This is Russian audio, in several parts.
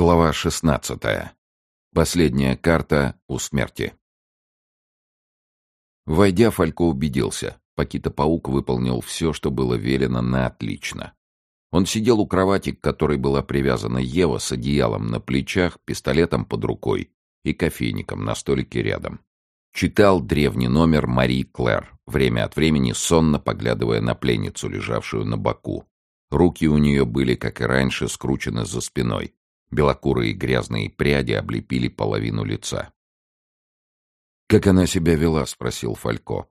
Глава 16. Последняя карта у смерти. Войдя, Фалько убедился. Пакита-паук выполнил все, что было велено на отлично. Он сидел у кровати, к которой была привязана Ева с одеялом на плечах, пистолетом под рукой и кофейником на столике рядом. Читал древний номер Мари Клэр, время от времени сонно поглядывая на пленницу, лежавшую на боку. Руки у нее были, как и раньше, скручены за спиной Белокурые грязные пряди облепили половину лица. «Как она себя вела?» — спросил Фалько.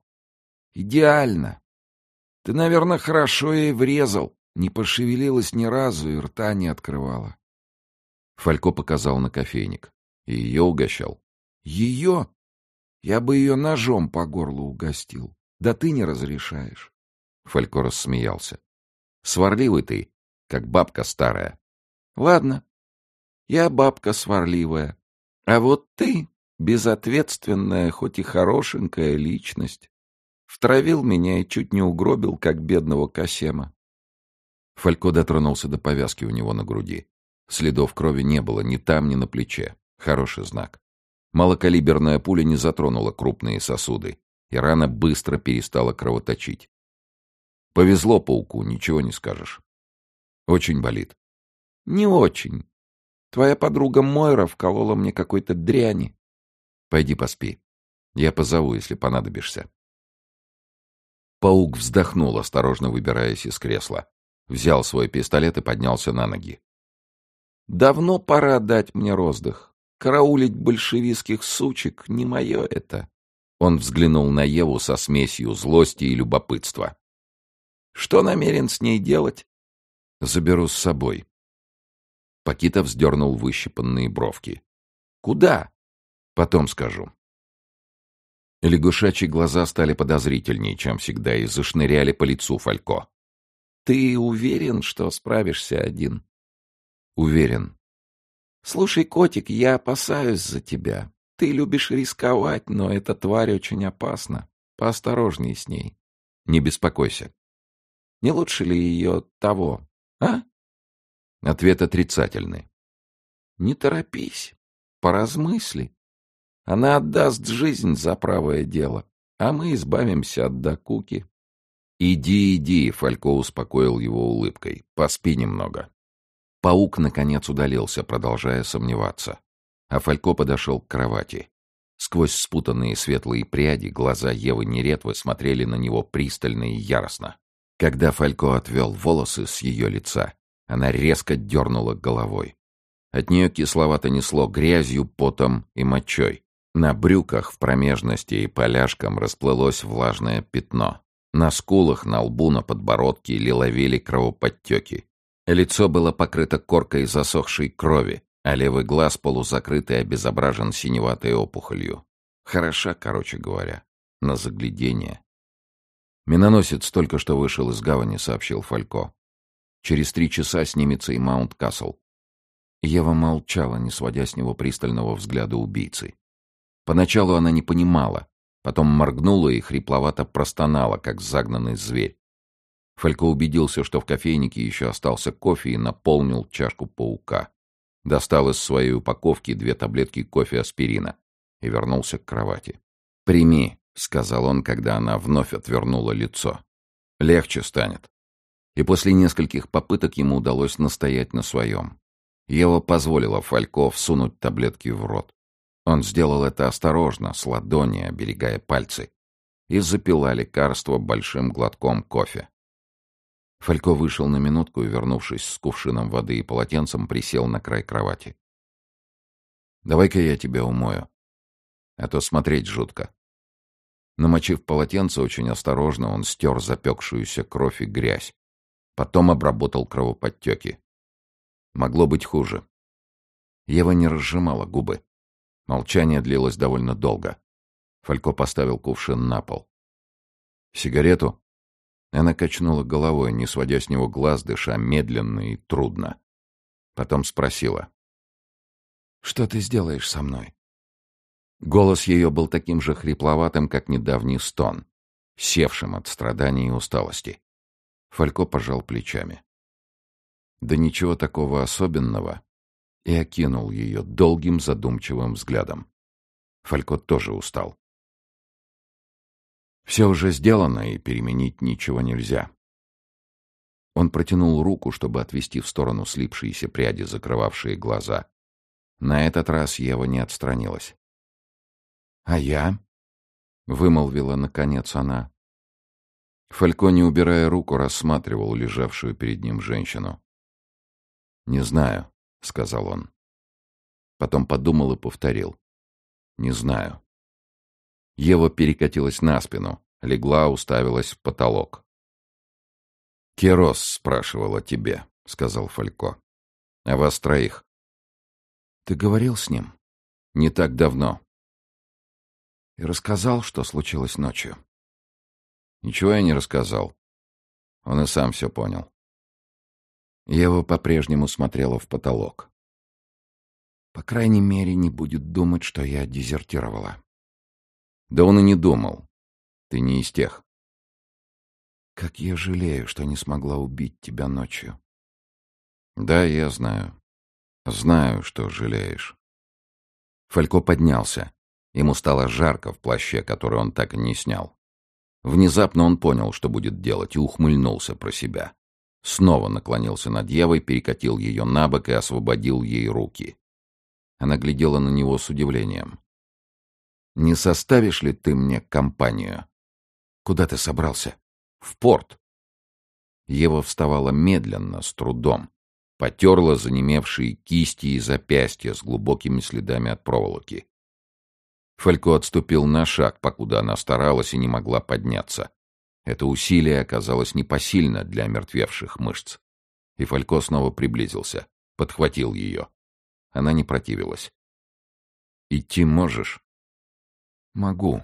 «Идеально. Ты, наверное, хорошо ей врезал. Не пошевелилась ни разу и рта не открывала». Фалько показал на кофейник. И ее угощал. «Ее? Я бы ее ножом по горлу угостил. Да ты не разрешаешь». Фалько рассмеялся. «Сварливый ты, как бабка старая». «Ладно, я бабка сварливая. А вот ты — безответственная, хоть и хорошенькая личность. Втравил меня и чуть не угробил, как бедного Касема. Фалько дотронулся до повязки у него на груди. Следов крови не было ни там, ни на плече. Хороший знак. Малокалиберная пуля не затронула крупные сосуды, и рана быстро перестала кровоточить. Повезло пауку, ничего не скажешь. Очень болит. Не очень. Твоя подруга Мойра вколола мне какой-то дряни. Пойди поспи. Я позову, если понадобишься. Паук вздохнул, осторожно выбираясь из кресла. Взял свой пистолет и поднялся на ноги. Давно пора дать мне роздых. Караулить большевистских сучек — не мое это. Он взглянул на Еву со смесью злости и любопытства. Что намерен с ней делать? Заберу с собой. Пакита вздернул выщипанные бровки. «Куда?» «Потом скажу». Лягушачьи глаза стали подозрительнее, чем всегда, и зашныряли по лицу Фалько. «Ты уверен, что справишься один?» «Уверен». «Слушай, котик, я опасаюсь за тебя. Ты любишь рисковать, но эта тварь очень опасна. Поосторожней с ней». «Не беспокойся». «Не лучше ли ее того, а?» Ответ отрицательный. Не торопись, поразмысли. Она отдаст жизнь за правое дело, а мы избавимся от докуки. «Иди, иди», — Фалько успокоил его улыбкой. «Поспи немного». Паук, наконец, удалился, продолжая сомневаться. А Фалько подошел к кровати. Сквозь спутанные светлые пряди глаза Евы Неретвы смотрели на него пристально и яростно. Когда Фалько отвел волосы с ее лица, она резко дернула головой. От нее кисловато несло грязью, потом и мочой. На брюках в промежности и поляшком расплылось влажное пятно. На скулах, на лбу, на подбородке лиловели кровоподтеки. Лицо было покрыто коркой засохшей крови, а левый глаз полузакрытый обезображен синеватой опухолью. Хороша, короче говоря, на заглядение. «Миноносец только что вышел из гавани», — сообщил Фалько. Через три часа снимется и Маунт-Касл. Ева молчала, не сводя с него пристального взгляда убийцы. Поначалу она не понимала, потом моргнула и хрипловато простонала, как загнанный зверь. Фалько убедился, что в кофейнике еще остался кофе и наполнил чашку паука. Достал из своей упаковки две таблетки кофе аспирина и вернулся к кровати. «Прими», — сказал он, когда она вновь отвернула лицо. «Легче станет» и после нескольких попыток ему удалось настоять на своем. Ева позволила Фалько всунуть таблетки в рот. Он сделал это осторожно, с ладони, оберегая пальцы, и запила лекарство большим глотком кофе. Фалько вышел на минутку и, вернувшись с кувшином воды и полотенцем, присел на край кровати. «Давай-ка я тебя умою, а то смотреть жутко». Намочив полотенце, очень осторожно он стер запекшуюся кровь и грязь, Потом обработал кровоподтеки. Могло быть хуже. Ева не разжимала губы. Молчание длилось довольно долго. Фалько поставил кувшин на пол. «Сигарету?» Она качнула головой, не сводя с него глаз, дыша медленно и трудно. Потом спросила. «Что ты сделаешь со мной?» Голос ее был таким же хрипловатым, как недавний стон, севшим от страданий и усталости. Фалько пожал плечами. Да ничего такого особенного. и окинул ее долгим задумчивым взглядом. Фалько тоже устал. Все уже сделано, и переменить ничего нельзя. Он протянул руку, чтобы отвести в сторону слипшиеся пряди, закрывавшие глаза. На этот раз Ева не отстранилась. «А я?» — вымолвила, наконец, она. Фалько, не убирая руку, рассматривал лежавшую перед ним женщину. «Не знаю», — сказал он. Потом подумал и повторил. «Не знаю». Ева перекатилась на спину, легла, уставилась в потолок. «Керос спрашивал о тебе», — сказал Фалько. «О вас троих». «Ты говорил с ним?» «Не так давно». «И рассказал, что случилось ночью?» «Ничего я не рассказал. Он и сам все понял». Ева по-прежнему смотрела в потолок. «По крайней мере, не будет думать, что я дезертировала». «Да он и не думал. Ты не из тех». Как я жалею, что не смогла убить тебя ночью. Да, я знаю. Знаю, что жалеешь. Фалько поднялся. Ему стало жарко в плаще, который он так и не снял. Внезапно он понял, что будет делать, и ухмыльнулся про себя. Снова наклонился над Евой, перекатил ее на бок и освободил ей руки. Она глядела на него с удивлением. «Не составишь ли ты мне компанию?» «Куда ты собрался?» В порт. Ева вставала медленно, с трудом. Потерла занемевшие кисти и запястья с глубокими следами от проволоки. Фалько отступил на шаг, покуда она старалась и не могла подняться. Это усилие оказалось непосильно для мертвевших мышц. И Фалько снова приблизился, подхватил ее. Она не противилась. «Идти можешь?» «Могу»,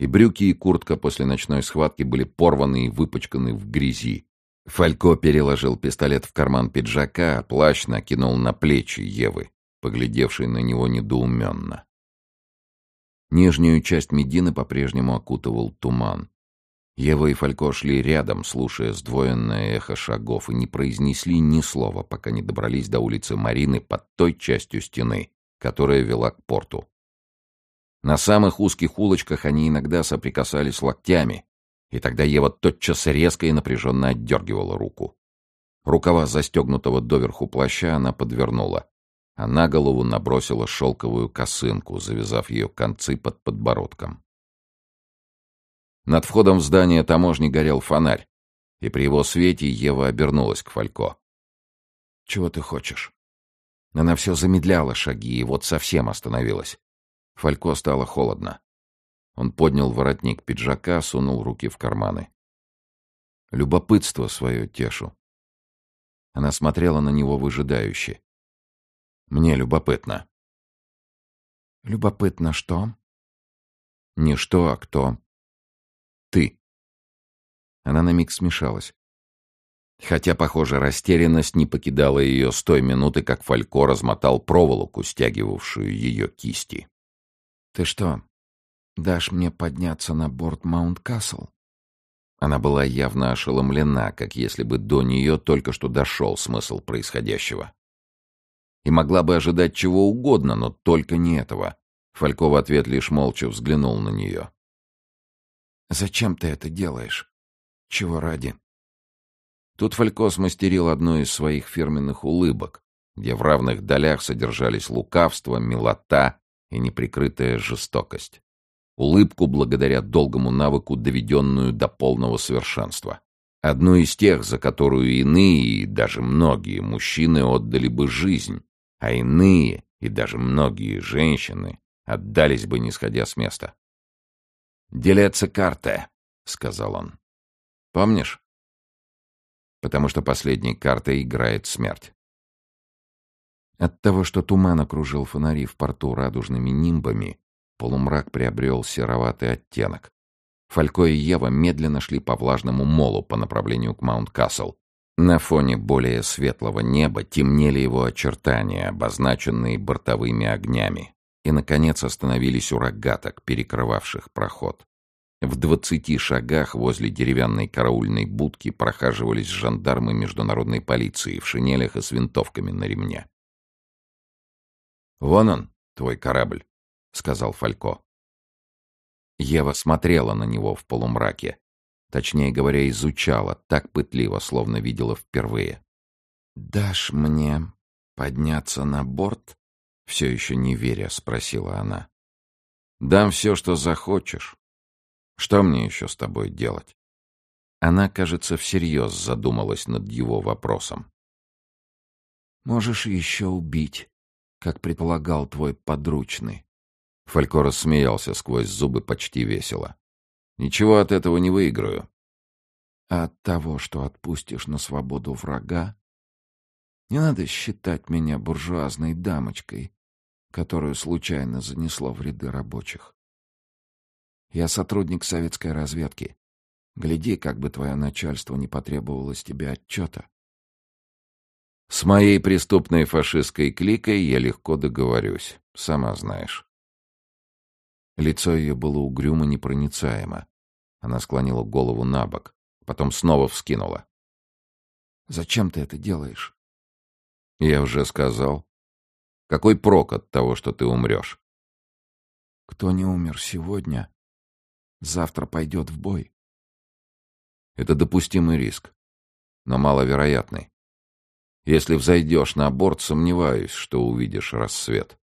и брюки, и куртка после ночной схватки были порваны и выпачканы в грязи. Фалько переложил пистолет в карман пиджака, а плащ накинул на плечи Евы, поглядевшей на него недоуменно. Нижнюю часть Медины по-прежнему окутывал туман. Ева и Фалько шли рядом, слушая сдвоенное эхо шагов, и не произнесли ни слова, пока не добрались до улицы Марины под той частью стены, которая вела к порту. На самых узких улочках они иногда соприкасались локтями, и тогда Ева тотчас резко и напряженно отдергивала руку. Рукава застегнутого доверху плаща она подвернула, а на голову набросила шелковую косынку, завязав ее концы под подбородком. Над входом в здание таможни горел фонарь, и при его свете Ева обернулась к Фалько. «Чего ты хочешь?» Она все замедляла шаги и вот совсем остановилась. Фалько стало холодно. Он поднял воротник пиджака, сунул руки в карманы. Любопытство свое тешу. Она смотрела на него выжидающе. «Мне любопытно». «Любопытно что?» «Не что, а кто?» «Ты». Она на миг смешалась. Хотя, похоже, растерянность не покидала ее с той минуты, как Фалько размотал проволоку, стягивавшую ее кисти. «Ты что, дашь мне подняться на борт Маунт-Касл?» Она была явно ошеломлена, как если бы до нее только что дошел смысл происходящего. И могла бы ожидать чего угодно, но только не этого. Фалько в ответ лишь молча взглянул на нее. «Зачем ты это делаешь? Чего ради?» Тут Фалько смастерил одну из своих фирменных улыбок, где в равных долях содержались лукавство, милота и неприкрытая жестокость. Улыбку благодаря долгому навыку, доведенную до полного совершенства. Одну из тех, за которую иные и даже многие мужчины отдали бы жизнь, а иные и даже многие женщины отдались бы, не сходя с места. «Делеться карте», — сказал он. «Помнишь?» Потому что последней картой играет смерть. От того, что туман окружил фонари в порту радужными нимбами, полумрак приобрел сероватый оттенок. Фалько и Ева медленно шли по влажному молу по направлению к Маунт-Кассел. На фоне более светлого неба темнели его очертания, обозначенные бортовыми огнями, и, наконец, остановились у рогаток, перекрывавших проход. В двадцати шагах возле деревянной караульной будки прохаживались жандармы международной полиции в шинелях и с винтовками на ремне. «Вон он, твой корабль», — сказал Фалько. Ева смотрела на него в полумраке. Точнее говоря, изучала, так пытливо, словно видела впервые. «Дашь мне подняться на борт?» Все еще не веря, спросила она. «Дам все, что захочешь. Что мне еще с тобой делать?» Она, кажется, всерьез задумалась над его вопросом. «Можешь еще убить, как предполагал твой подручный». Фалько рассмеялся сквозь зубы почти весело. «Ничего от этого не выиграю». «А от того, что отпустишь на свободу врага, не надо считать меня буржуазной дамочкой, которую случайно занесло в ряды рабочих. Я сотрудник советской разведки. Гляди, как бы твое начальство не потребовало с тебя отчета. С моей преступной фашистской кликой я легко договорюсь, сама знаешь. Лицо ее было угрюмо непроницаемо. Она склонила голову на бок, потом снова вскинула. «Зачем ты это делаешь?» Я уже сказал. Какой прок от того, что ты умрешь? Кто не умер сегодня, завтра пойдет в бой. Это допустимый риск, но маловероятный. Если взойдешь на борт, сомневаюсь, что увидишь рассвет.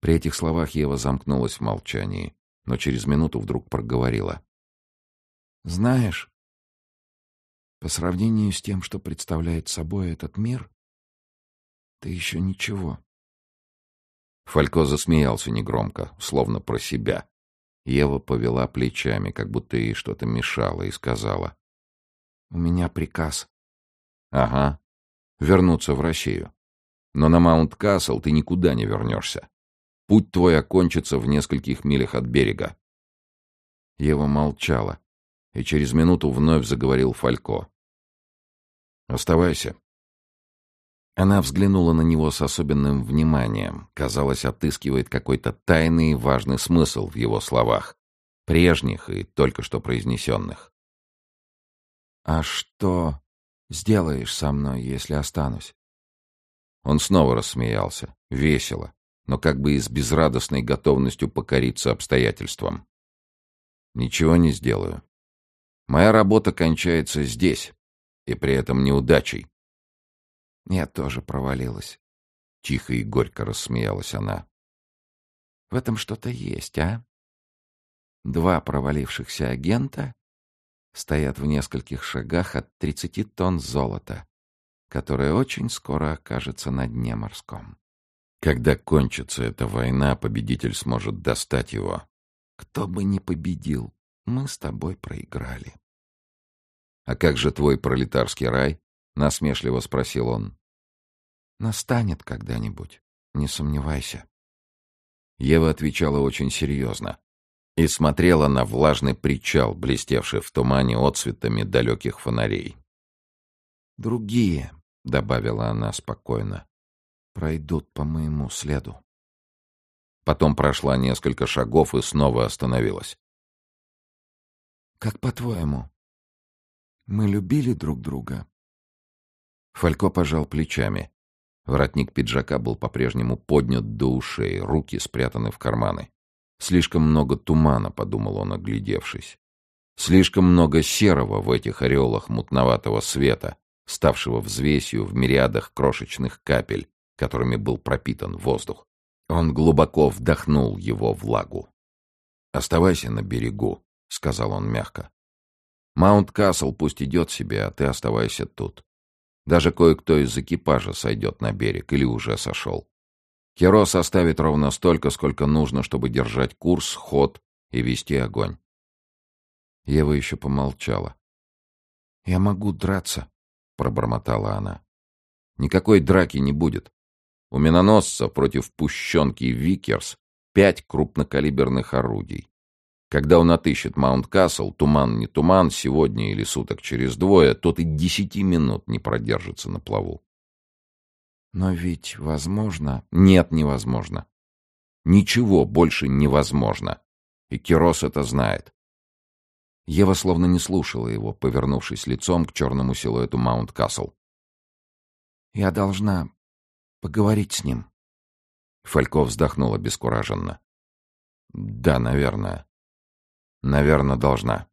При этих словах Ева замкнулась в молчании, но через минуту вдруг проговорила. «Знаешь, по сравнению с тем, что представляет собой этот мир, ты еще ничего. Фалько засмеялся негромко, словно про себя. Ева повела плечами, как будто ей что-то мешало, и сказала. — У меня приказ. — Ага. Вернуться в Россию. Но на Маунт-Кассел ты никуда не вернешься. Путь твой окончится в нескольких милях от берега. Ева молчала, и через минуту вновь заговорил Фалько. «Оставайся. Она взглянула на него с особенным вниманием, казалось, отыскивает какой-то тайный и важный смысл в его словах, прежних и только что произнесенных. «А что сделаешь со мной, если останусь?» Он снова рассмеялся, весело, но как бы и с безрадостной готовностью покориться обстоятельствам. «Ничего не сделаю. Моя работа кончается здесь, и при этом неудачей. Я тоже провалилась. Тихо и горько рассмеялась она. В этом что-то есть, а? Два провалившихся агента стоят в нескольких шагах от тридцати тонн золота, которое очень скоро окажется на дне морском. Когда кончится эта война, победитель сможет достать его. Кто бы ни победил, мы с тобой проиграли. — А как же твой пролетарский рай? — насмешливо спросил он. «Настанет когда-нибудь, не сомневайся». Ева отвечала очень серьезно и смотрела на влажный причал, блестевший в тумане отцветами далеких фонарей. «Другие», — добавила она спокойно, — «пройдут по моему следу». Потом прошла несколько шагов и снова остановилась. «Как по-твоему, мы любили друг друга?» Фалько пожал плечами. Воротник пиджака был по-прежнему поднят до ушей, руки спрятаны в карманы. Слишком много тумана, подумал он, оглядевшись. Слишком много серого в этих ореолах мутноватого света, ставшего взвесью в мириадах крошечных капель, которыми был пропитан воздух. Он глубоко вдохнул его влагу. «Оставайся на берегу», — сказал он мягко. «Маунт-Кассел пусть идет себе, а ты оставайся тут. Даже кое-кто из экипажа сойдет на берег или уже сошел. Керос оставит ровно столько, сколько нужно, чтобы держать курс, ход и вести огонь. Ева еще помолчала. «Я могу драться», — пробормотала она. «Никакой драки не будет. У миноносца против пушчонки Викерс пять крупнокалиберных орудий. Когда он отыщет Маунт-Кассел, туман не туман, сегодня или суток через двое, тот и десяти минут не продержится на плаву. Но ведь возможно... Нет, невозможно. Ничего больше невозможно. И Кирос это знает. Ева словно не слушала его, повернувшись лицом к черному силуэту Маунт-Кассел. «Я должна поговорить с ним», Фалько вздохнул обескураженно. «Да, наверное. Наверное, должна».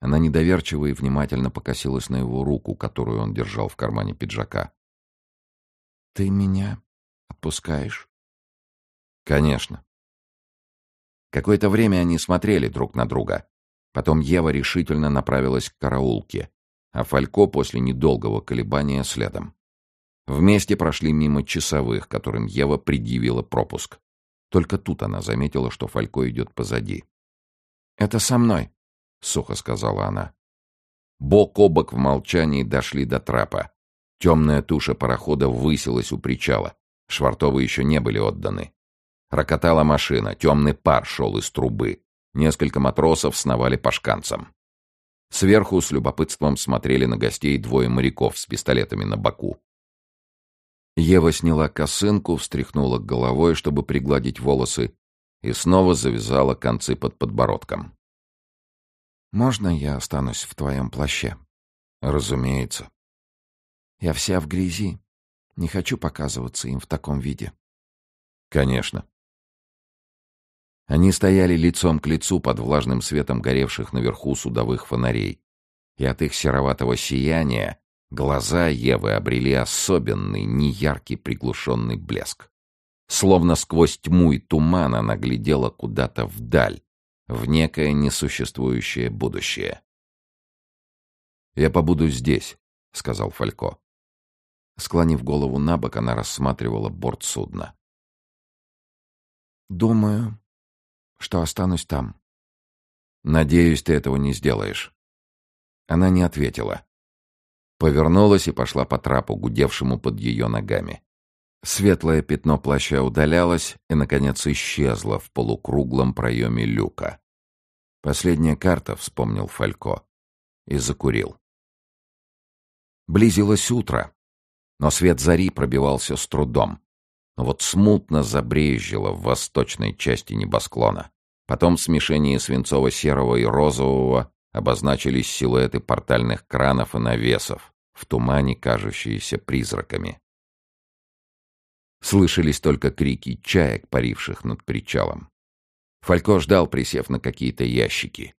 Она недоверчиво и внимательно покосилась на его руку, которую он держал в кармане пиджака. «Ты меня отпускаешь?» «Конечно». Какое-то время они смотрели друг на друга. Потом Ева решительно направилась к караулке, а Фалько после недолгого колебания следом. Вместе прошли мимо часовых, которым Ева предъявила пропуск. Только тут она заметила, что Фалько идет позади. «Это со мной», — сухо сказала она. Бок о бок в молчании дошли до трапа. Темная туша парохода высилась у причала. Швартовы еще не были отданы. Рокотала машина, темный пар шел из трубы. Несколько матросов сновали по шканцам. Сверху с любопытством смотрели на гостей двое моряков с пистолетами на боку. Ева сняла косынку, встряхнула головой, чтобы пригладить волосы, и снова завязала концы под подбородком. «Можно я останусь в твоем плаще?» «Разумеется». «Я вся в грязи. Не хочу показываться им в таком виде». «Конечно». Они стояли лицом к лицу под влажным светом горевших наверху судовых фонарей, и от их сероватого сияния Глаза Евы обрели особенный, неяркий приглушенный блеск. Словно сквозь тьму и туман она глядела куда-то вдаль, в некое несуществующее будущее. «Я побуду здесь», — сказал Фалько. Склонив голову на бок, она рассматривала борт судна. «Думаю, что останусь там». «Надеюсь, ты этого не сделаешь». Она не ответила повернулась и пошла по трапу, гудевшему под ее ногами. Светлое пятно плаща удалялось и, наконец, исчезло в полукруглом проеме люка. «Последняя карта», — вспомнил Фалько, и закурил. Близилось утро, но свет зари пробивался с трудом. Но вот смутно забрежило в восточной части небосклона. Потом в смешении свинцово-серого и розового обозначились силуэты портальных кранов и навесов, в тумане кажущиеся призраками. Слышались только крики чаек, паривших над причалом. Фалько ждал, присев на какие-то ящики.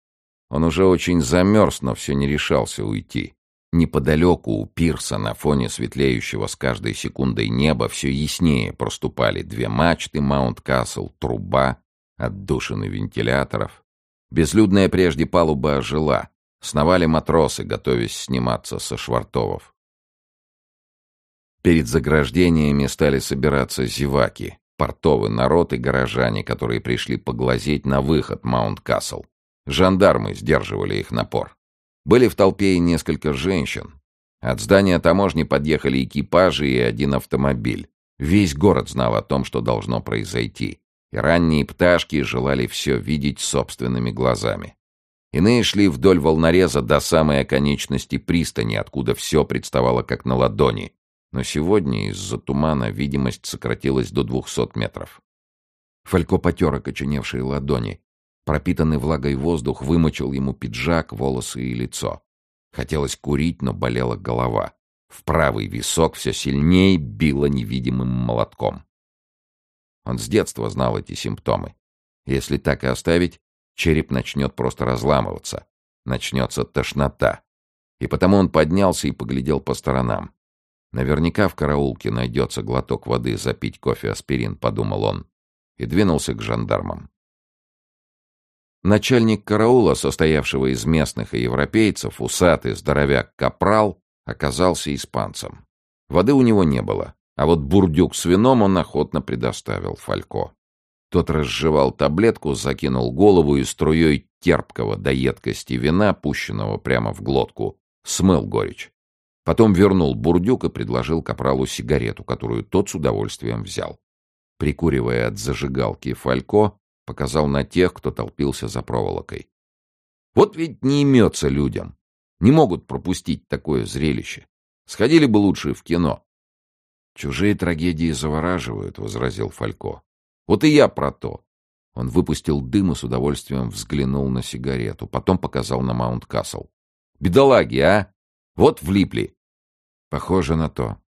Он уже очень замерз, но все не решался уйти. Неподалеку у пирса на фоне светлеющего с каждой секундой неба все яснее проступали две мачты Маунт-Касл, труба, отдушины вентиляторов. Безлюдная прежде палуба ожила. Сновали матросы, готовясь сниматься со швартовов. Перед заграждениями стали собираться зеваки, портовый народ и горожане, которые пришли поглазеть на выход Маунт-Касл. Жандармы сдерживали их напор. Были в толпе и несколько женщин. От здания таможни подъехали экипажи и один автомобиль. Весь город знал о том, что должно произойти и ранние пташки желали все видеть собственными глазами. Иные шли вдоль волнореза до самой оконечности пристани, откуда все представало как на ладони, но сегодня из-за тумана видимость сократилась до двухсот метров. Фалько потер окоченевшие ладони. Пропитанный влагой воздух вымочил ему пиджак, волосы и лицо. Хотелось курить, но болела голова. В правый висок все сильнее било невидимым молотком. Он с детства знал эти симптомы. Если так и оставить, череп начнет просто разламываться. Начнется тошнота. И потому он поднялся и поглядел по сторонам. Наверняка в караулке найдется глоток воды запить кофе аспирин, подумал он, и двинулся к жандармам. Начальник караула, состоявшего из местных и европейцев, усатый здоровяк Капрал, оказался испанцем. Воды у него не было. А вот бурдюк с вином он охотно предоставил Фалько. Тот разжевал таблетку, закинул голову и струей терпкого до едкости вина, пущенного прямо в глотку, смыл горечь. Потом вернул бурдюк и предложил капралу сигарету, которую тот с удовольствием взял. Прикуривая от зажигалки Фалько, показал на тех, кто толпился за проволокой. Вот ведь не имется людям. Не могут пропустить такое зрелище. Сходили бы лучше в кино. «Чужие трагедии завораживают», — возразил Фалько. «Вот и я про то». Он выпустил дым и с удовольствием взглянул на сигарету, потом показал на Маунт-Касл. «Бедолаги, а! Вот влипли!» «Похоже на то.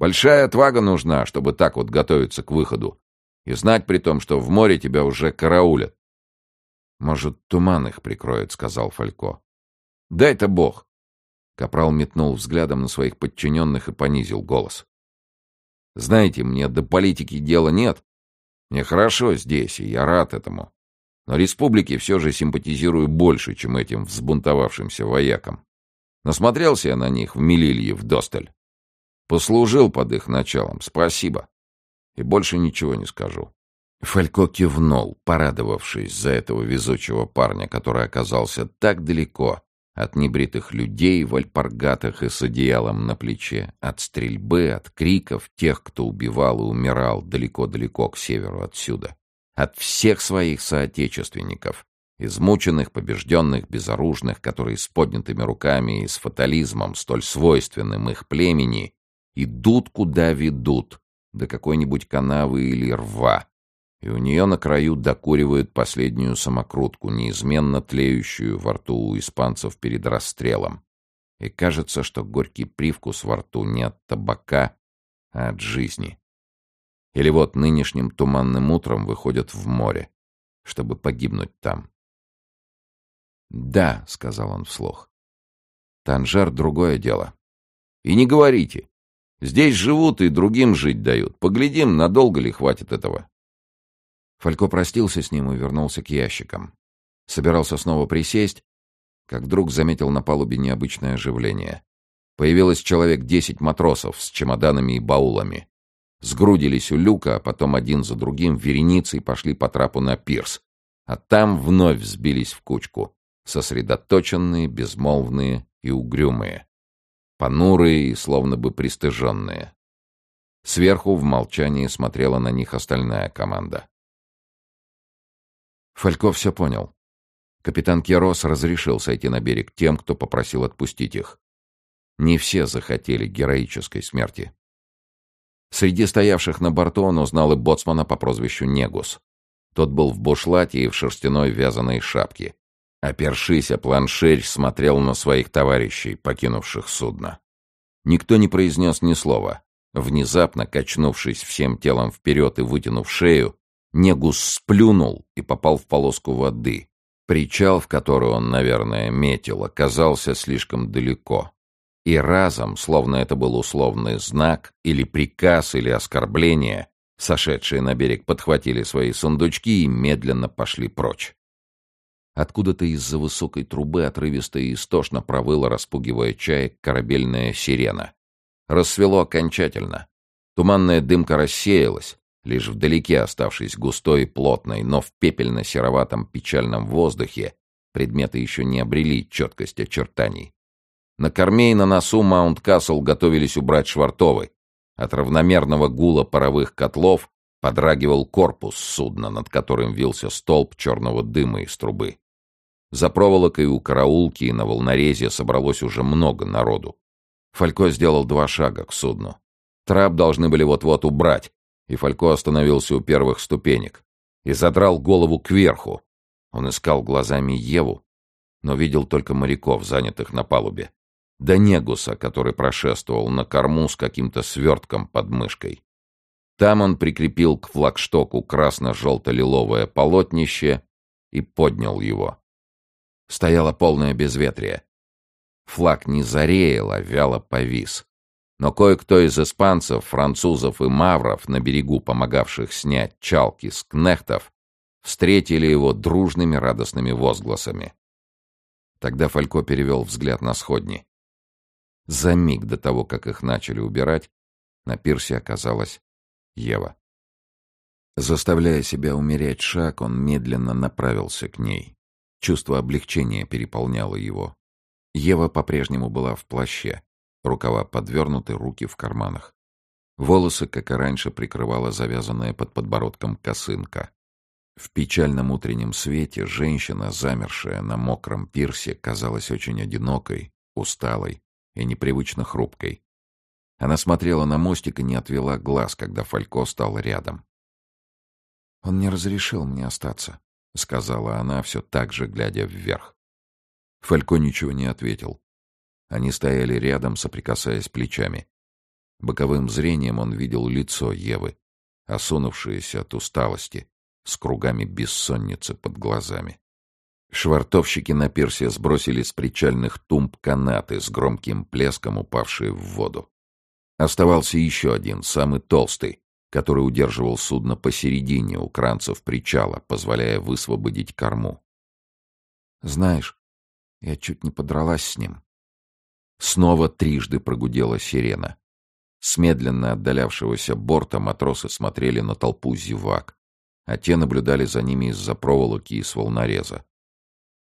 Большая отвага нужна, чтобы так вот готовиться к выходу. И знать при том, что в море тебя уже караулят. «Может, туман их прикроет», — сказал Фалько. «Дай-то бог!» Капрал метнул взглядом на своих подчиненных и понизил голос. «Знаете, мне до политики дела нет. Мне хорошо здесь, и я рад этому. Но республике все же симпатизирую больше, чем этим взбунтовавшимся воякам. Насмотрелся я на них в Мелилье в Досталь. Послужил под их началом, спасибо. И больше ничего не скажу. Фалько кивнул, порадовавшись за этого везучего парня, который оказался так далеко от небритых людей в альпаргатах и с одеялом на плече, от стрельбы, от криков тех, кто убивал и умирал далеко-далеко к северу отсюда, от всех своих соотечественников, измученных, побежденных, безоружных, которые с поднятыми руками и с фатализмом, столь свойственным их племени, идут, куда ведут, до какой-нибудь канавы или рва, и у нее на краю докуривают последнюю самокрутку, неизменно тлеющую во рту у испанцев перед расстрелом. И кажется, что горький привкус во рту не от табака, а от жизни. Или вот нынешним туманным утром выходят в море, чтобы погибнуть там. «Да», — сказал он вслух. «Танжер — другое дело. И не говорите. Здесь живут и другим жить дают. Поглядим, надолго ли хватит этого». Фалько простился с ним и вернулся к ящикам. Собирался снова присесть, как вдруг заметил на палубе необычное оживление. Появилось человек десять матросов с чемоданами и баулами. Сгрудились у люка, а потом один за другим вереницей пошли по трапу на пирс. А там вновь взбились в кучку, сосредоточенные, безмолвные и угрюмые. Понурые и словно бы пристыженные. Сверху в молчании смотрела на них остальная команда. Фалько все понял. Капитан Керос разрешил сойти на берег тем, кто попросил отпустить их. Не все захотели героической смерти. Среди стоявших на борту он узнал и боцмана по прозвищу Негус. Тот был в бушлате и в шерстяной вязаной шапке. Опершись о планшерь, смотрел на своих товарищей, покинувших судно. Никто не произнес ни слова. Внезапно, качнувшись всем телом вперед и вытянув шею, Негус сплюнул и попал в полоску воды. Причал, в который он, наверное, метил, оказался слишком далеко. И разом, словно это был условный знак, или приказ, или оскорбление, сошедшие на берег подхватили свои сундучки и медленно пошли прочь. Откуда-то из-за высокой трубы отрывисто и истошно провыла, распугивая чаек, корабельная сирена. Рассвело окончательно. Туманная дымка рассеялась, Лишь вдалеке, оставшись густой и плотной, но в пепельно-сероватом печальном воздухе, предметы еще не обрели четкость очертаний. На корме и на носу Маунт-Касл готовились убрать швартовы. От равномерного гула паровых котлов подрагивал корпус судна, над которым вился столб черного дыма из трубы. За проволокой у караулки и на волнорезе собралось уже много народу. Фалько сделал два шага к судну. Трап должны были вот-вот убрать, и Фалько остановился у первых ступенек и задрал голову кверху. Он искал глазами Еву, но видел только моряков, занятых на палубе, да Негуса, который прошествовал на корму с каким-то свертком под мышкой. Там он прикрепил к флагштоку красно-желто-лиловое полотнище и поднял его. Стояло полное безветрие. Флаг не зареял, а вяло повис. Но кое-кто из испанцев, французов и мавров, на берегу помогавших снять чалки с кнехтов, встретили его дружными радостными возгласами. Тогда Фалько перевел взгляд на сходни. За миг до того, как их начали убирать, на пирсе оказалась Ева. Заставляя себя умерять шаг, он медленно направился к ней. Чувство облегчения переполняло его. Ева по-прежнему была в плаще. Рукава подвернуты, руки в карманах. Волосы, как и раньше, прикрывала завязанная под подбородком косынка. В печальном утреннем свете женщина, замершая на мокром пирсе, казалась очень одинокой, усталой и непривычно хрупкой. Она смотрела на мостик и не отвела глаз, когда Фалько стал рядом. «Он не разрешил мне остаться», — сказала она, все так же глядя вверх. Фалько ничего не ответил. Они стояли рядом, соприкасаясь плечами. Боковым зрением он видел лицо Евы, осунувшееся от усталости, с кругами бессонницы под глазами. Швартовщики на пирсе сбросили с причальных тумб канаты с громким плеском, упавшие в воду. Оставался еще один, самый толстый, который удерживал судно посередине у кранцев причала, позволяя высвободить корму. «Знаешь, я чуть не подралась с ним». Снова трижды прогудела сирена. С медленно отдалявшегося борта матросы смотрели на толпу зевак, а те наблюдали за ними из-за проволоки и с волнореза.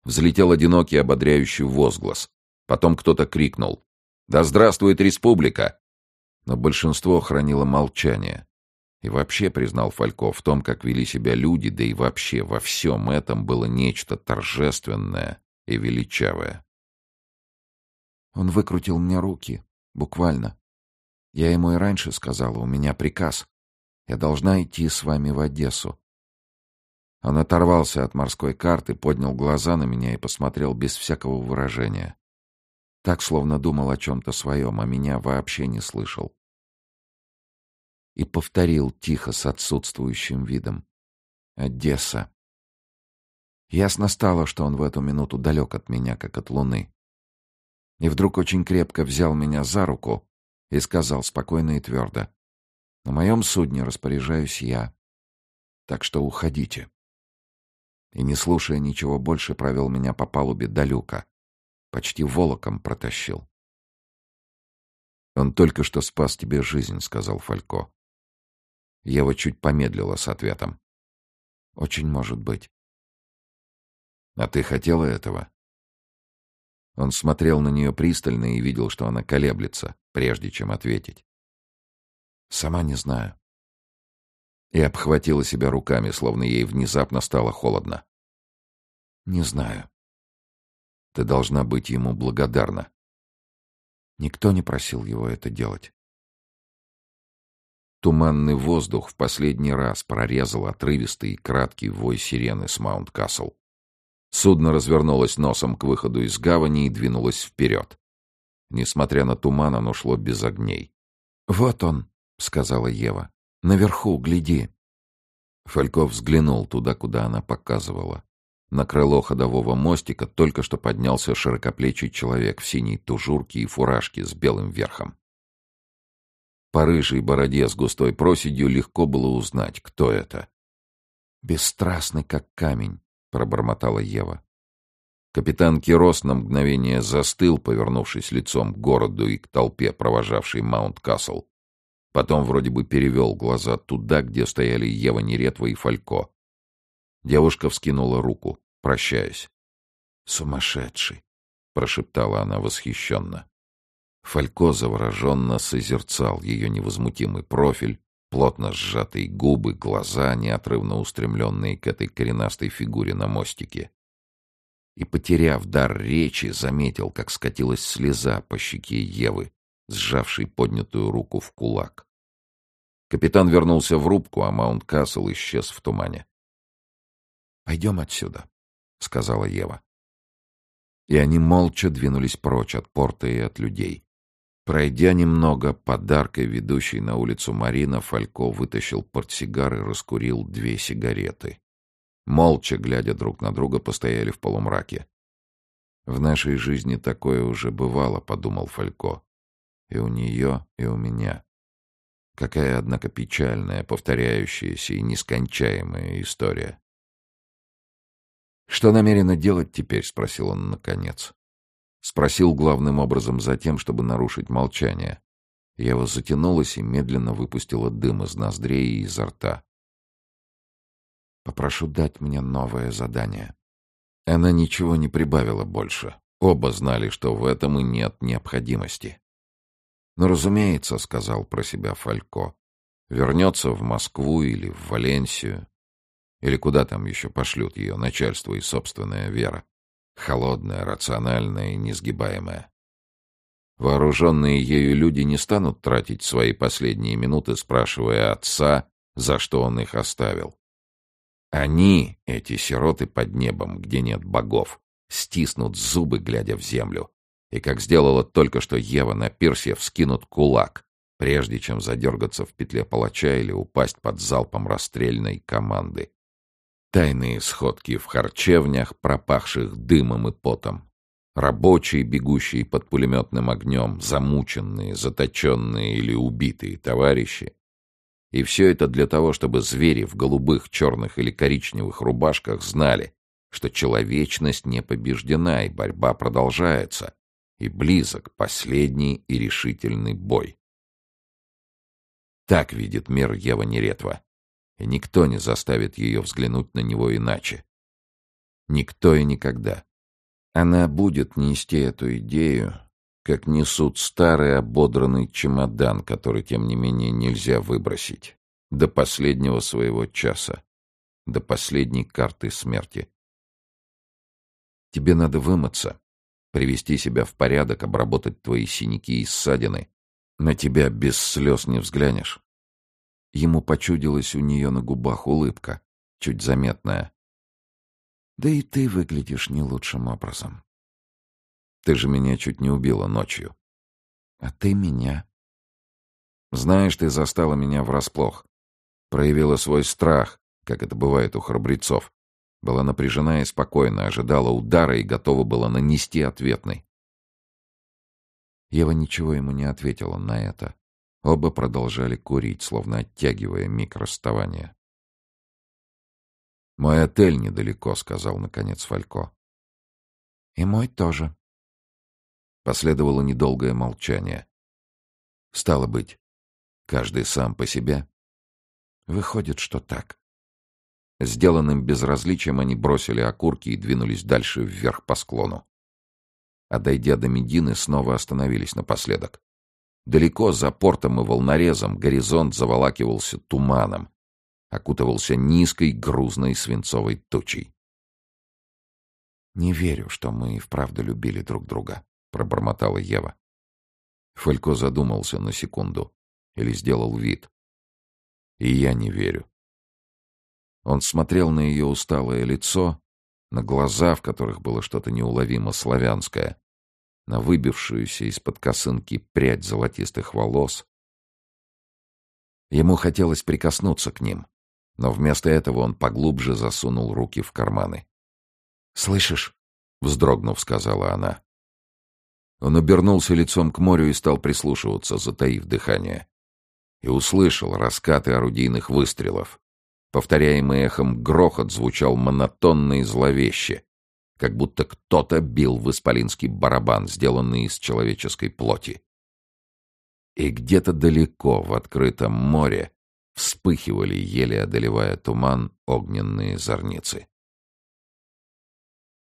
Взлетел одинокий ободряющий возглас. Потом кто-то крикнул «Да здравствует республика!» Но большинство хранило молчание. И вообще, признал Фалько, в том, как вели себя люди, да и вообще во всем этом было нечто торжественное и величавое. Он выкрутил мне руки, буквально. Я ему и раньше сказала, у меня приказ. Я должна идти с вами в Одессу. Он оторвался от морской карты, поднял глаза на меня и посмотрел без всякого выражения. Так, словно думал о чем-то своем, а меня вообще не слышал. И повторил тихо с отсутствующим видом. «Одесса». Ясно стало, что он в эту минуту далек от меня, как от луны. И вдруг очень крепко взял меня за руку и сказал спокойно и твердо. «На моем судне распоряжаюсь я, так что уходите». И, не слушая ничего больше, провел меня по палубе до люка. Почти волоком протащил. «Он только что спас тебе жизнь», — сказал Фалько. Ева чуть помедлила с ответом. «Очень может быть». «А ты хотела этого?» Он смотрел на нее пристально и видел, что она колеблется, прежде чем ответить. «Сама не знаю». И обхватила себя руками, словно ей внезапно стало холодно. «Не знаю». «Ты должна быть ему благодарна». Никто не просил его это делать. Туманный воздух в последний раз прорезал отрывистый и краткий вой сирены с Маунт-Касл. Судно развернулось носом к выходу из гавани и двинулось вперед. Несмотря на туман, оно шло без огней. «Вот он», — сказала Ева. «Наверху, гляди». Фальков взглянул туда, куда она показывала. На крыло ходового мостика только что поднялся широкоплечий человек в синей тужурке и фуражке с белым верхом. По рыжей бороде с густой проседью легко было узнать, кто это. «Бесстрастный, как камень», — пробормотала Ева. Капитан Кирос на мгновение застыл, повернувшись лицом к городу и к толпе, провожавшей Маунт-Касл. Потом вроде бы перевел глаза туда, где стояли Ева Неретва и Фалько. Девушка вскинула руку, прощаясь. «Сумасшедший!» — прошептала она восхищенно. Фалько завороженно созерцал ее невозмутимый профиль, Плотно сжатые губы, глаза, неотрывно устремленные к этой коренастой фигуре на мостике. И, потеряв дар речи, заметил, как скатилась слеза по щеке Евы, сжавшей поднятую руку в кулак. Капитан вернулся в рубку, а Маунт-Касл исчез в тумане. «Пойдем отсюда», — сказала Ева. И они молча двинулись прочь от порта и от людей. Пройдя немного, подаркой ведущей на улицу Марина, Фалько вытащил портсигар и раскурил две сигареты. Молча, глядя друг на друга, постояли в полумраке. «В нашей жизни такое уже бывало», — подумал Фалько. «И у нее, и у меня». Какая, однако, печальная, повторяющаяся и нескончаемая история. «Что намерена делать теперь?» — спросил он наконец. Спросил главным образом за тем, чтобы нарушить молчание. Ева затянулась и медленно выпустила дым из ноздрей и изо рта. «Попрошу дать мне новое задание». Она ничего не прибавила больше. Оба знали, что в этом и нет необходимости. «Ну, разумеется», — сказал про себя Фалько, — «вернется в Москву или в Валенсию, или куда там еще пошлют ее начальство и собственная вера холодная, рациональная и несгибаемая. Вооруженные ею люди не станут тратить свои последние минуты, спрашивая отца, за что он их оставил. Они, эти сироты под небом, где нет богов, стиснут зубы, глядя в землю, и, как сделала только что Ева на пирсе, вскинут кулак, прежде чем задергаться в петле палача или упасть под залпом расстрельной команды. Тайные сходки в харчевнях, пропахших дымом и потом. Рабочие, бегущие под пулеметным огнем, замученные, заточенные или убитые товарищи. И все это для того, чтобы звери в голубых, черных или коричневых рубашках знали, что человечность не побеждена и борьба продолжается, и близок последний и решительный бой. Так видит мир Ева Неретва, и никто не заставит ее взглянуть на него иначе. Никто и никогда. Она будет нести эту идею, как несут старый ободранный чемодан, который, тем не менее, нельзя выбросить, до последнего своего часа, до последней карты смерти. Тебе надо вымыться, привести себя в порядок, обработать твои синяки и ссадины. На тебя без слез не взглянешь. Ему почудилась у нее на губах улыбка, чуть заметная. Да и ты выглядишь не лучшим образом. Ты же меня чуть не убила ночью. А ты меня. Знаешь, ты застала меня врасплох. Проявила свой страх, как это бывает у храбрецов. Была напряжена и спокойна, ожидала удара и готова была нанести ответный. Ева ничего ему не ответила на это. Оба продолжали курить, словно оттягивая миг. «Мой отель недалеко», — сказал, наконец, Фалько. «И мой тоже». Последовало недолгое молчание. «Стало быть, каждый сам по себе?» «Выходит, что так». Сделанным безразличием они бросили окурки и двинулись дальше вверх по склону. А дойдя до Медины, снова остановились напоследок. Далеко за портом и волнорезом горизонт заволакивался туманом, окутывался низкой грузной свинцовой тучей. «Не верю, что мы и вправду любили друг друга», — пробормотала Ева. Фалько задумался на секунду или сделал вид. «И я не верю. Он смотрел на ее усталое лицо, на глаза, в которых было что-то неуловимо славянское, на выбившуюся из-под косынки прядь золотистых волос. Ему хотелось прикоснуться к ним, но вместо этого он поглубже засунул руки в карманы. «Слышишь?» — вздрогнув, сказала она. Он обернулся лицом к морю и стал прислушиваться, затаив дыхание. И услышал раскаты орудийных выстрелов. Повторяемый эхом грохот звучал монотонно и зловеще, как будто кто-то бил в исполинский барабан, сделанный из человеческой плоти. И где-то далеко, в открытом море, вспыхивали, еле одолевая туман, огненные зорницы.